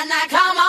na, na, come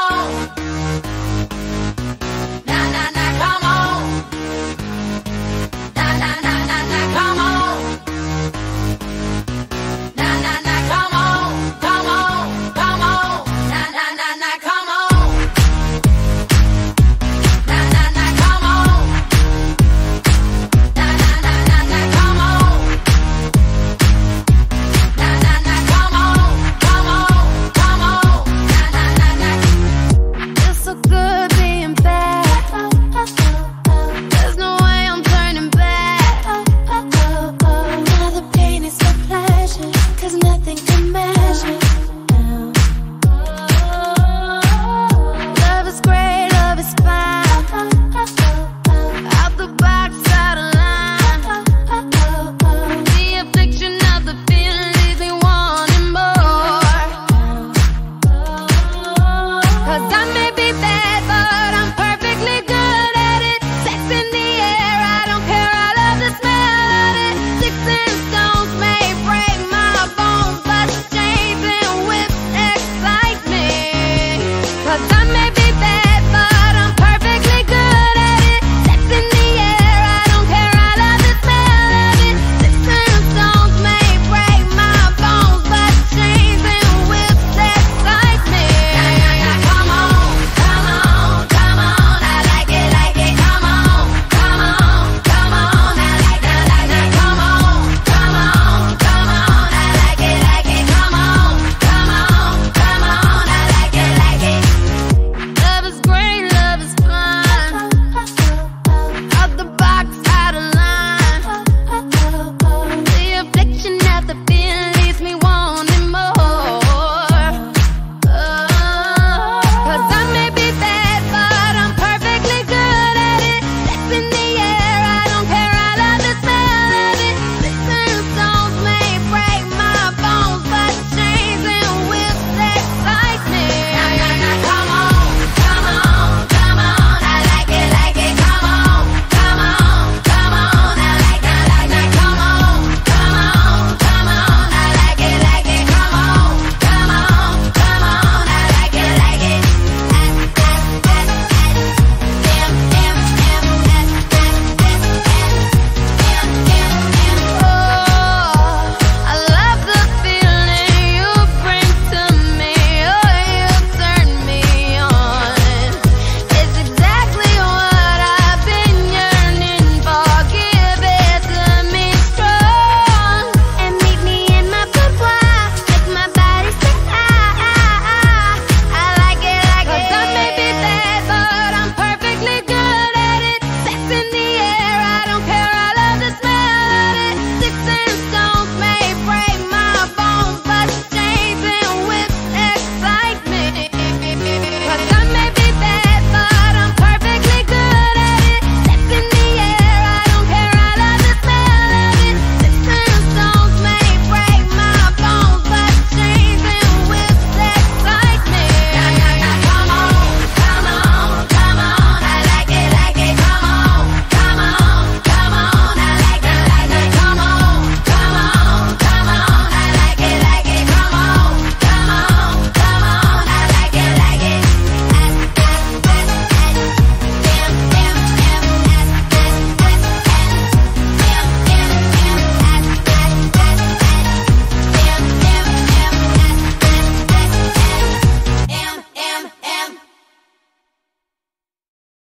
I made